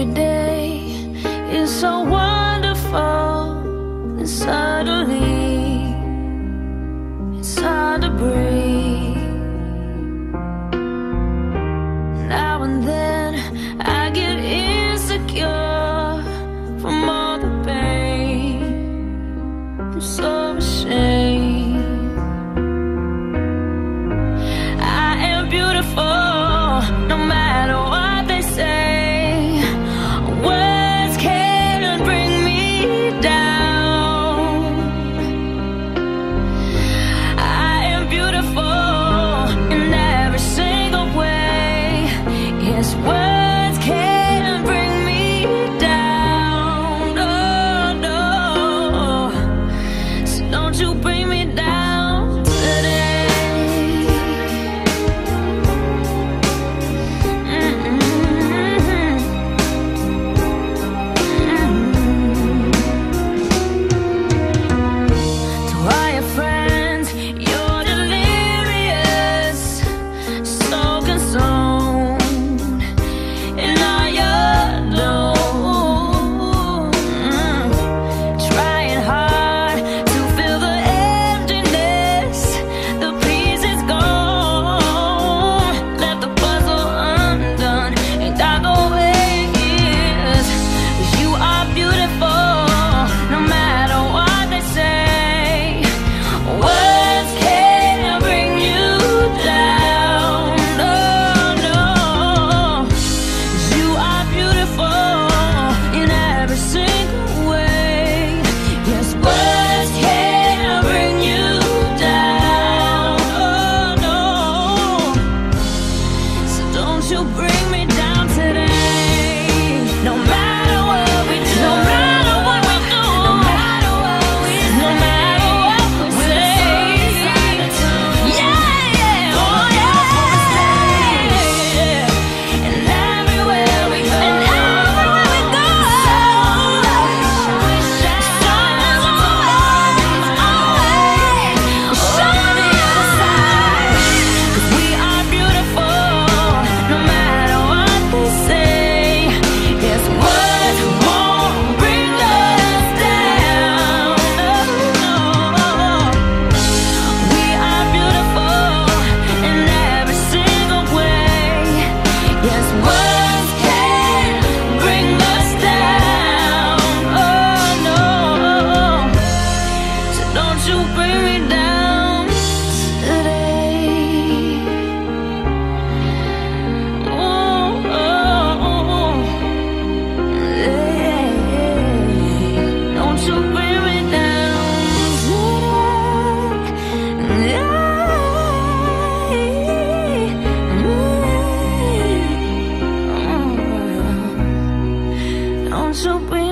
every day is so wonderful and suddenly it's hard to breathe. Now and then I get insecure from all the pain. I'm so ashamed. I am beautiful no matter won't